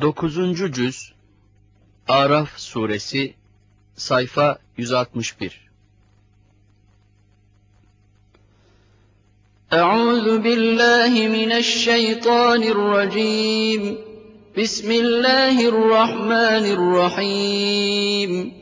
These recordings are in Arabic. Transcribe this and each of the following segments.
9. cüz Araf suresi sayfa 161 Euzu billahi mineşşeytanirracim Bismillahirrahmanirrahim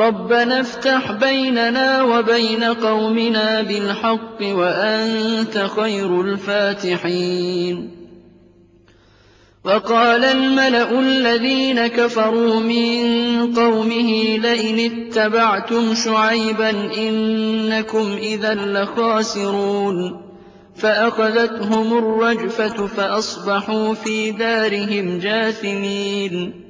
رَبَّنَا افْتَحْ بَيْنَنَا وَبَيْنَ قَوْمِنَا بِالْحَقِّ وَأَنتَ خَيْرُ الْفَاتِحِينَ وَقَالَ الْمَلَأُ الَّذِينَ كَفَرُوا مِن قَوْمِهِ لَئِنِ اتَّبَعْتُمْ شُعَيْبًا إِنَّكُمْ إِذًا لَّخَاسِرُونَ فَأَخَذَتْهُمُ الرَّجْفَةُ فَأَصْبَحُوا فِي دَارِهِمْ جَاثِمِينَ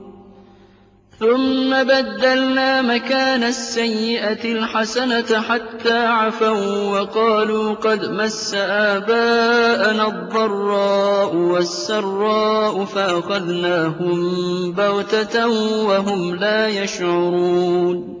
ثُمَّ بَدَّلْنَا مَكَانَ السَّيِّئَةِ الْحَسَنَةَ حَتَّىٰ عَفَوا وَّقَالُوا قَدْ مَسَّ آبَاءَنَا الضَّرَّاءُ وَالسَّرَّاءُ فَأَخَذْنَاهُم بَغْتَةً وَهُمْ لَا يَشْعُرُونَ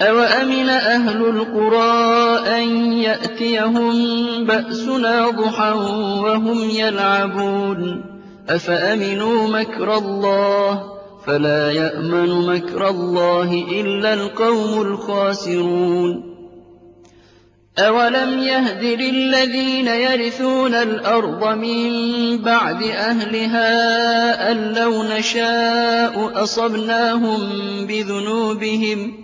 أَوَأَمِنَ أَهْلُ الْقُرَىٰ أَن يَأْتِيَهُم بَأْسُنَا ضُحًى وَهُمْ يَلْعَبُونَ أَفَأَمِنُوا مَكْرَ اللَّهِ ۚ فَلَا يَأْمَنُ مَكْرَ اللَّهِ إِلَّا الْقَوْمُ الْخَاسِرُونَ أَوَلَمْ يَهْدِ لِلَّذِينَ يَرِثُونَ الْأَرْضَ مِن بَعْدِ أَهْلِهَا أَن لَّوْ نَشَاءُ أَصَبْنَاهُم بِذُنُوبِهِمْ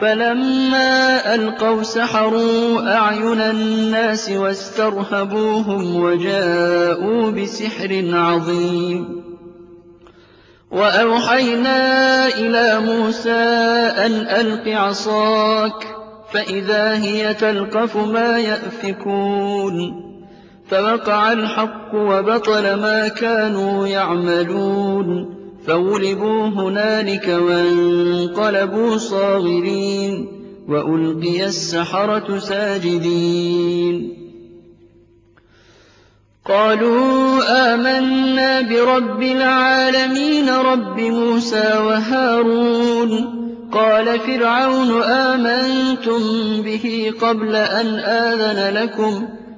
فَلَمَّا أَلْقَوْا سَحَرُوا أَعْيُنَ النَّاسِ وَاسْتَرْهَبُوهُمْ وَجَاءُوا بِسِحْرٍ عَظِيمٍ. وَأَوْحَيْنَا إِلَىٰ مُوسَىٰ أَنْ أَلْقِ عَصَاكَ فَإِذَا هِيَ تَلْقَفُ مَا يَأْفِكُونَ. فَوَقَعَ الْحَقُّ وَبَطَلَ مَا كَانُوا يَعْمَلُونَ. فَغُلِبُوا هُنَالِكَ وَانقَلَبُوا صَاغِرِينَ وَأُلْقِيَ السَّحَرَةُ سَاجِدِينَ. قَالُوا آمَنَّا بِرَبِّ الْعَالَمِينَ رَبِّ مُوسَىٰ وَهَارُونَ. قَالَ فِرْعَوْنُ آمَنتُم بِهِ قَبْلَ أَنْ آذَنَ لَكُمْ ۖ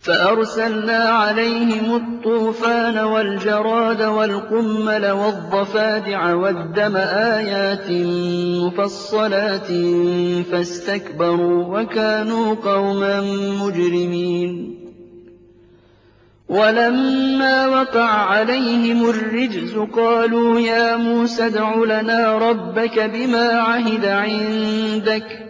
فَأَرْسَلْنَا عَلَيْهِمُ الطُّوفَانَ وَالْجَرَادَ وَالْقُمَّلَ وَالضَّفَادِعَ وَالدَّمَ آيَاتٍ مُّفَصَّلَاتٍ فَاسْتَكْبَرُوا وَكَانُوا قَوْمًا مُّجْرِمِينَ. وَلَمَّا وَقَعَ عَلَيْهِمُ الرِّجْزُ قَالُوا يَا مُوسَى ادْعُ لَنَا رَبَّكَ بِمَا عَهِدَ عِندَكَ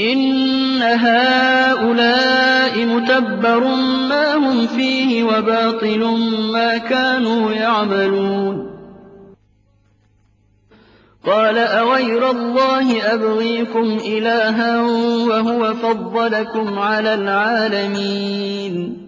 إِنَّ هَٰؤُلَاءِ مُتَبَّرٌ مَّا هُمْ فِيهِ وَبَاطِلٌ مَّا كَانُوا يَعْمَلُونَ قَالَ أَغَيْرَ اللَّهِ أَبْغِيكُمْ إِلَٰهًا وَهُوَ فَضَّلَكُمْ عَلَى الْعَالَمِينَ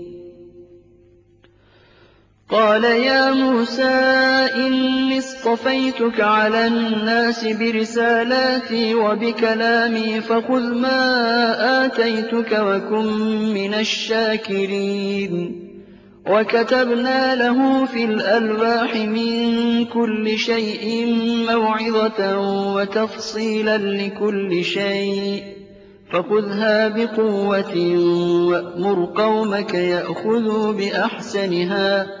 قَالَ يَا مُوسَىٰ إِنِّي اصْطَفَيْتُكَ عَلَى النَّاسِ بِرِسَالَاتِي وَبِكَلَامِي فَخُذْ مَا آتَيْتُكَ وَكُن مِّنَ الشَّاكِرِينَ. وَكَتَبْنَا لَهُ فِي الْأَلْوَاحِ مِن كُلِّ شَيْءٍ مَّوْعِظَةً وَتَفْصِيلًا لِّكُلِّ شَيْءٍ. فَخُذْهَا بِقُوَّةٍ وَأْمُرْ قَوْمَكَ يَأْخُذُوا بِأَحْسَنِهَا ۚ.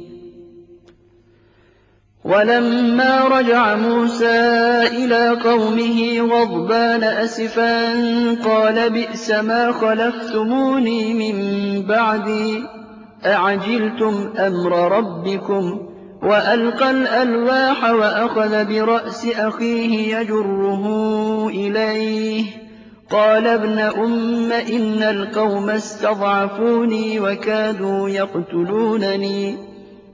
وَلَمَّا رَجَعَ مُوسَىٰ إِلَىٰ قَوْمِهِ غَضْبَانَ أَسِفًا قَالَ بِئْسَمَا خَلَفْتُمُونِي مِن بَعْدِي أَعَجِلْتُمْ أَمْرَ رَبِّكُمْ ۖ وَأَلْقَى الْأَلْوَاحَ وَأَخَذَ بِرَأْسِ أَخِيهِ يَجُرُّهُ إِلَيْهِ ۚ قَالَ ابْنَ أُمَّ إِنَّ الْقَوْمَ اسْتَضْعَفُونِي وَكَادُوا يَقْتُلُونَنِي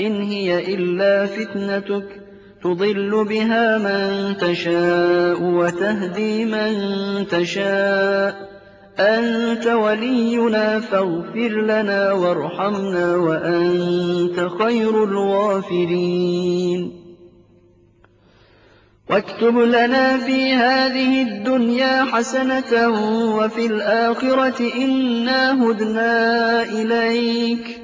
إِنْ هِيَ إِلَّا فِتْنَتُكَ. تُضِلُّ بِهَا مَن تَشَاءُ وَتَهْدِي مَن تَشَاءُ ۖ. أَنتَ وَلِيُّنَا فَاغْفِرْ لَنَا وَارْحَمْنَا وَأَنتَ خَيْرُ الْغَافِرِينَ. وَاكْتُبْ لَنَا فِي هَٰذِهِ الدُّنْيَا حَسَنَةً وَفِي الْآخِرَةِ إِنَّا هُدْنَا إِلَيْكَ ۚ.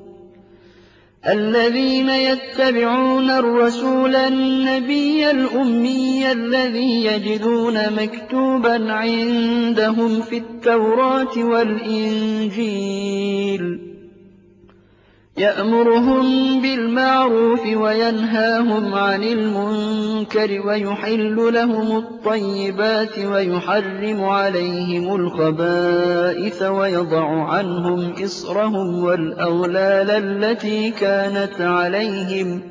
الَّذِينَ يَتَّبِعُونَ الرَّسُولَ النَّبِيَّ الْأُمِّيَّ الَّذِي يَجِدُونَ مَكْتُوبًا عِندَهُمْ فِي التَّوْرَاةِ وَالْإِنجِيلِ. يَأْمُرُهُم بِالْمَعْرُوفِ وَيَنْهَاهُمْ عَنِ الْمُنكَرِ وَيُحِلُّ لَهُمُ الطَّيِّبَاتِ وَيُحَرِّمُ عَلَيْهِمُ الْخَبَائِثَ وَيَضَعُ عَنْهُمْ إِصْرَهُمْ وَالْأَغْلَالَ الَّتِي كَانَتْ عَلَيْهِمْ ۚ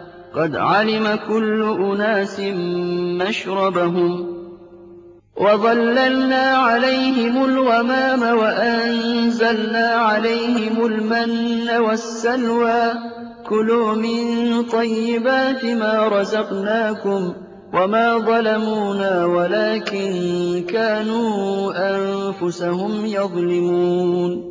قد علم كل أناس مشربهم وظللنا عليهم الغمام وأنزلنا عليهم المن والسلوى. كلوا من طيبات ما رزقناكم وما ظلمونا ولكن كانوا أنفسهم يظلمون.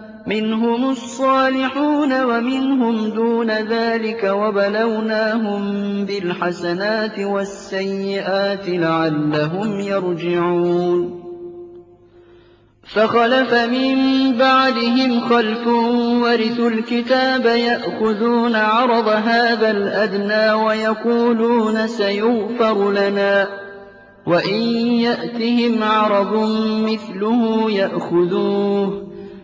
مِّنْهُمُ الصَّالِحُونَ وَمِنْهُمْ دُونَ ذَٰلِكَ وَبَلَوْنَاهُم بِالْحَسَنَاتِ وَالسَّيِّئَاتِ لَعَلَّهُمْ يَرْجِعُونَ. فَخَلَفَ مِن بَعْدِهِمْ خَلْفٌ وَرِثُوا الْكِتَابَ يَأْخُذُونَ عَرَضَ هَٰذَا الْأَدْنَىٰ وَيَقُولُونَ سَيُغْفَرُ لَنَا. وَإِن يَأْتِهِمْ عَرَضٌ مِّثْلُهُ يَأْخُذُوهُ.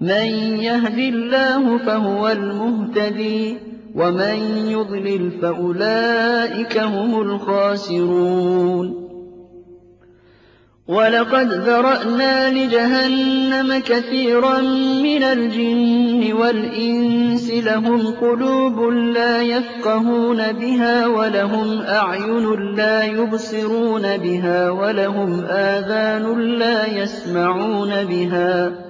مَن يَهْدِ اللَّهُ فَهُوَ الْمُهْتَدِي ۖ وَمَن يُضْلِلْ فَأُولَٰئِكَ هُمُ الْخَاسِرُونَ. وَلَقَدْ ذَرَأْنَا لِجَهَنَّمَ كَثِيرًا مِّنَ الْجِنِّ وَالْإِنسِ ۖ لَهُمْ قُلُوبٌ لَّا يَفْقَهُونَ بِهَا وَلَهُمْ أَعْيُنٌ لَّا يُبْصِرُونَ بِهَا وَلَهُمْ آذَانٌ لَّا يَسْمَعُونَ بِهَا.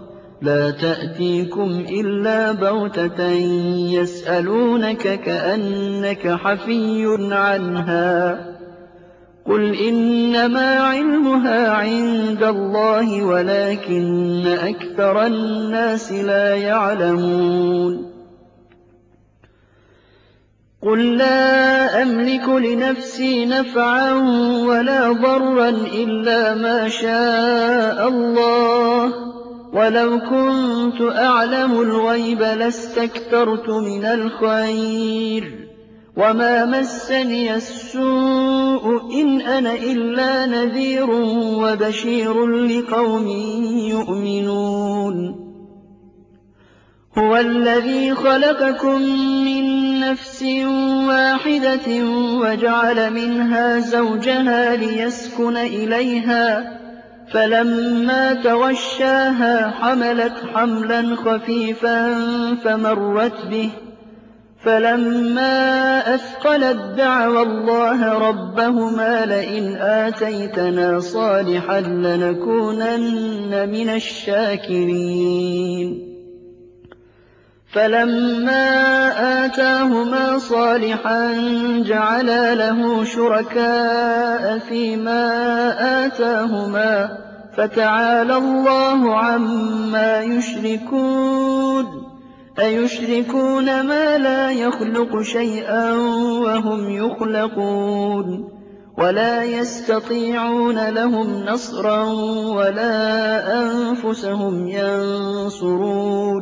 لَا تَأْتِيكُمْ إِلَّا بَغْتَةً يَسْأَلُونَكَ كَأَنَّكَ حَفِيٌّ عَنْهَا ۖ. قُلْ إِنَّمَا عِلْمُهَا عِندَ اللَّهِ وَلَٰكِنَّ أَكْثَرَ النَّاسِ لَا يَعْلَمُونَ. قُل لَّا أَمْلِكُ لِنَفْسِي نَفْعًا وَلَا ضَرًّا إِلَّا مَا شَاءَ اللَّهُ. وَلَوْ كُنتُ أَعْلَمُ الْغَيْبَ لَاسْتَكْثَرْتُ مِنَ الْخَيْرِ ۖ وَمَا مَسَّنِيَ السُّوءُ ۚ إِنْ أَنَا إِلَّا نَذِيرٌ وَبَشِيرٌ لِّقَوْمٍ يُؤْمِنُونَ هُوَ الَّذِي خَلَقَكُم مِّن نَّفْسٍ وَاحِدَةٍ وَجَعَلَ مِنْهَا زَوْجَهَا لِيَسْكُنَ إِلَيْهَا فَلَمَّا تَغَشَّاهَا حَمَلَتْ حَمْلًا خَفِيفًا فَمَرَّتْ بِهِ ۖ. فَلَمَّا أَثْقَلَت دَّعَوَا اللَّهَ رَبَّهُمَا لَئِنْ آتَيْتَنَا صَالِحًا لَّنَكُونَنَّ مِنَ الشَّاكِرِينَ. فَلَمَّا آتَاهُمَا صَالِحًا جَعَلَا لَهُ شُرَكَاءَ فِيمَا آتَاهُمَا ۚ فَتَعَالَى اللَّهُ عَمَّا يُشْرِكُونَ أَيُشْرِكُونَ مَا لَا يَخْلُقُ شَيْئًا وَهُمْ يُخْلَقُونَ وَلَا يَسْتَطِيعُونَ لَهُمْ نَصْرًا وَلَا أَنفُسَهُمْ يَنصُرُونَ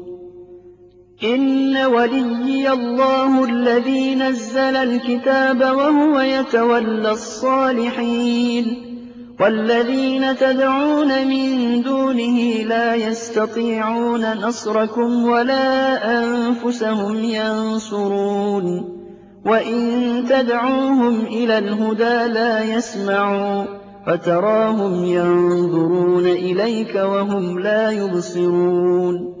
إِنَّ وَلِيِّيَ اللَّهُ الَّذِي نَزَّلَ الْكِتَابَ وَهُوَ يَتَوَلَّى الصَّالِحِينَ وَالَّذِينَ تَدْعُونَ مِن دُونِهِ لَا يَسْتَطِيعُونَ نَصْرَكُمْ وَلَا أَنفُسَهُمْ يَنصُرُونَ وَإِن تَدْعُوهُمْ إِلَى الْهُدَىٰ لَا يَسْمَعُوا وَتَرَاهُمْ يَنظُرُونَ إِلَيْكَ وَهُمْ لَا يُبْصِرُونَ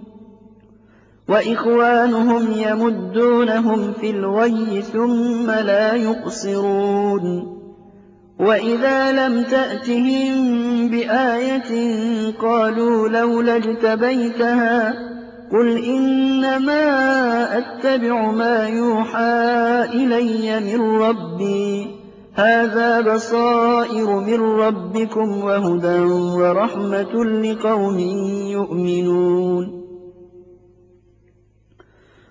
وَإِخْوَانُهُمْ يَمُدُّونَهُمْ فِي الْغَيِّ ثُمَّ لَا يُقْصِرُونَ. وَإِذَا لَمْ تَأْتِهِم بِآيَةٍ قَالُوا لَوْلَا اجْتَبَيْتَهَا ۚ قُلْ إِنَّمَا أَتَّبِعُ مَا يُوحَىٰ إِلَيَّ مِن رَّبِّي ۚ. هَٰذَا بَصَائِرُ مِن رَّبِّكُمْ وَهُدًى وَرَحْمَةٌ لِّقَوْمٍ يُؤْمِنُونَ.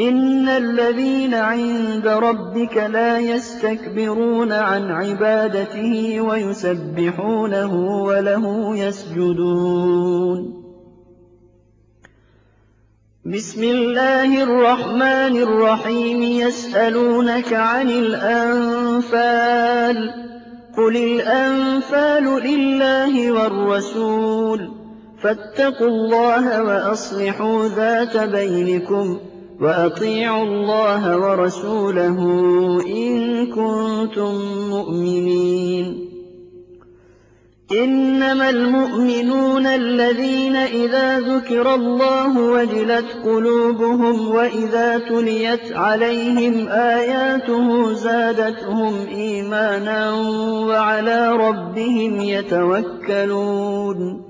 إِنَّ الَّذِينَ عِندَ رَبِّكَ لَا يَسْتَكْبِرُونَ عَنْ عِبَادَتِهِ وَيُسَبِّحُونَهُ وَلَهُ يَسْجُدُونَ. بِسْمِ اللَّهِ الرَّحْمَٰنِ الرَّحِيمِ يَسْأَلُونَكَ عَنِ الْأَنفَالِ ۖ قُلِ الْأَنفَالُ لِلَّهِ وَالرَّسُولِ ۖ فَاتَّقُوا اللَّهَ وَأَصْلِحُوا ذَاتَ بَيْنِكُمْ ۖ وَأَطِيعُوا اللَّهَ وَرَسُولَهُ إِن كُنتُم مُّؤْمِنِينَ. إِنَّمَا الْمُؤْمِنُونَ الَّذِينَ إِذَا ذُكِرَ اللَّهُ وَجِلَتْ قُلُوبُهُمْ وَإِذَا تُلِيَتْ عَلَيْهِمْ آيَاتُهُ زَادَتْهُمْ إِيمَانًا وَعَلَىٰ رَبِّهِمْ يَتَوَكَّلُونَ.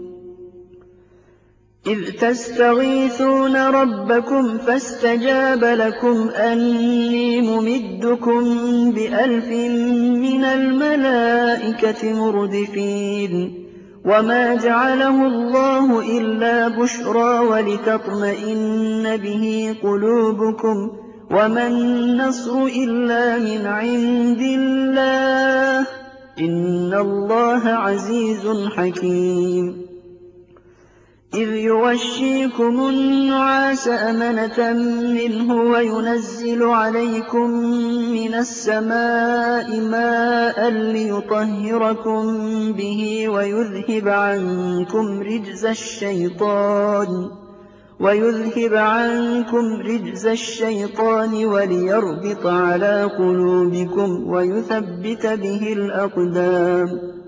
إِذْ تَسْتَغِيثُونَ رَبَّكُمْ فَاسْتَجَابَ لَكُمْ أَنِّي مُمِدُّكُم بِأَلْفٍ مِّنَ الْمَلَائِكَةِ مُرْدِفِينَ وَمَا جَعَلَهُ اللَّهُ إِلَّا بُشْرَىٰ وَلِتَطْمَئِنَّ بِهِ قُلُوبُكُمْ ۚ وَمَا النَّصْرُ إِلَّا مِنْ عِندِ اللَّهِ ۚ إِنَّ اللَّهَ عَزِيزٌ حَكِيمٌ إِذْ يُغَشِّيكُمُ النُّعَاسَ أَمَنَةً مِّنْهُ وَيُنَزِّلُ عَلَيْكُم مِّنَ السَّمَاءِ مَاءً لِّيُطَهِّرَكُم بِهِ وَيُذْهِبَ عَنكُمْ رِجْزَ الشَّيْطَانِ وَلِيَرْبِطَ عَلَىٰ قُلُوبِكُمْ وَيُثَبِّتَ بِهِ الْأَقْدَامَ.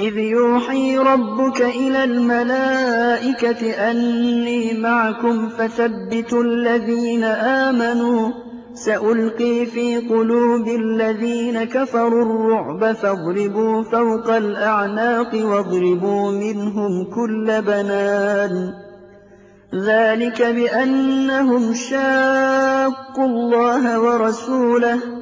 إِذْ يُوحِي رَبُّكَ إِلَى الْمَلَائِكَةِ أَنِّي مَعَكُمْ فَثَبِّتُوا الَّذِينَ آمَنُوا ۚ سَأُلْقِي فِي قُلُوبِ الَّذِينَ كَفَرُوا الرُّعْبَ فَاضْرِبُوا فَوْقَ الْأَعْنَاقِ وَاضْرِبُوا مِنْهُمْ كُلَّ بَنَانٍ ذَٰلِكَ بِأَنَّهُمْ شَاقُّوا اللَّهَ وَرَسُولَهُ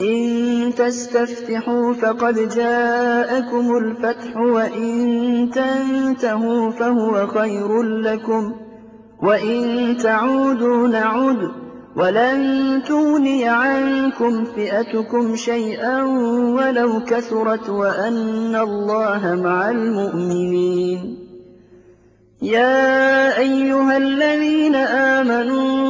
إِن تَسْتَفْتِحُوا فَقَدْ جَاءَكُمُ الْفَتْحُ وَإِن تَنتَهُوا فَهُوَ خَيْرٌ لَّكُمْ وَإِن تَعُودُوا نَعُدْ وَلَن تُغْنِيَ عَنكُمْ فِئَتُكُمْ شَيْئًا وَلَوْ كَثُرَتْ وَأَنَّ اللَّهَ مَعَ الْمُؤْمِنِينَ. يَا أَيُّهَا الَّذِينَ آمَنُوا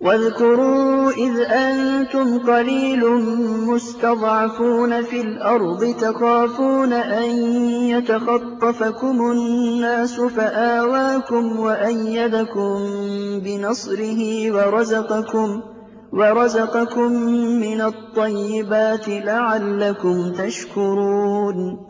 وَاذْكُرُوا إِذْ أَنتُمْ قَلِيلٌ مُّسْتَضْعَفُونَ فِي الْأَرْضِ تَخَافُونَ أَن يَتَخَطَّفَكُمُ النَّاسُ فَآوَاكُمْ وَأَيَّدَكُم بِنَصْرِهِ وَرَزَقَكُم مِّنَ الطَّيِّبَاتِ لَعَلَّكُمْ تَشْكُرُونَ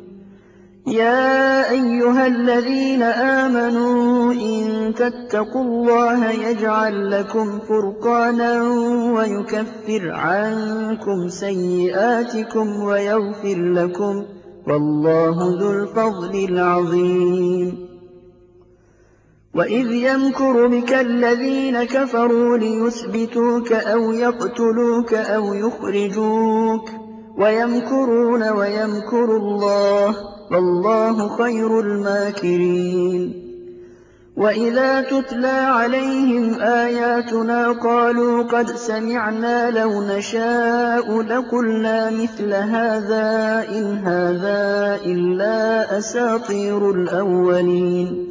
يَا أَيُّهَا الَّذِينَ آمَنُوا إِن تَتَّقُوا اللَّهَ يَجْعَل لَّكُمْ فُرْقَانًا وَيُكَفِّرْ عَنكُمْ سَيِّئَاتِكُمْ وَيَغْفِرْ لَكُمْ ۗ وَاللَّهُ ذُو الْفَضْلِ الْعَظِيمِ. وَإِذْ يَمْكُرُ بِكَ الَّذِينَ كَفَرُوا لِيُثْبِتُوكَ أَوْ يَقْتُلُوكَ أَوْ يُخْرِجُوكَ ۚ وَيَمْكُرُونَ وَيَمْكُرُ اللَّهُ ۖ وَاللَّهُ خَيْرُ الْمَاكِرِينَ. وَإِذَا تُتْلَىٰ عَلَيْهِمْ آيَاتُنَا قَالُوا قَدْ سَمِعْنَا لَوْ نَشَاءُ لَقُلْنَا مِثْلَ هَٰذَا إِنْ هَٰذَا إِلَّا أَسَاطِيرُ الْأَوَّلِينَ.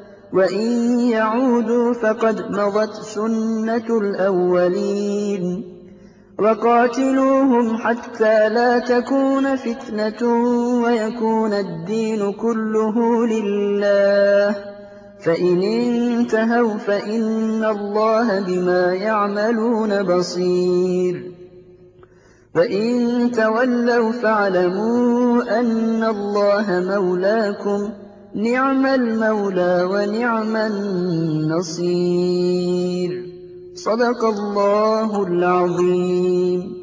وَإِن يَعُودُوا فَقَدْ مَضَتْ سُنَّتُ الْأَوَّلِينَ وَقَاتِلُوهُمْ حَتَّىٰ لَا تَكُونَ فِتْنَةٌ وَيَكُونَ الدِّينُ كُلُّهُ لِلَّهِ ۖ فَإِنِ انتَهَوْا فَإِنَّ اللَّهَ بِمَا يَعْمَلُونَ بَصِيرٌ وَإِن تَوَلَّوْا فَاعْلَمُوا أَنَّ اللَّهَ مَوْلَاكُمْ ۚ نِعْمَ الْمَوْلَىٰ وَنِعْمَ النَّصِيرُ. صدق الله العظيم.